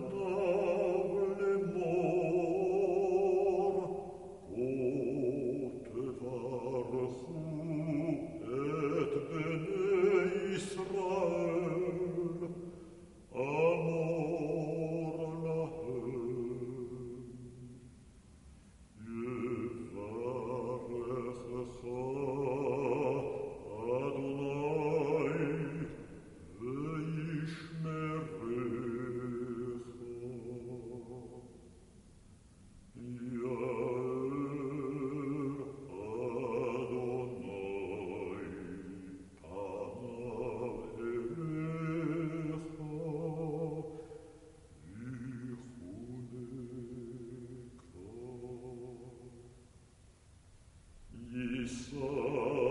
Lord. so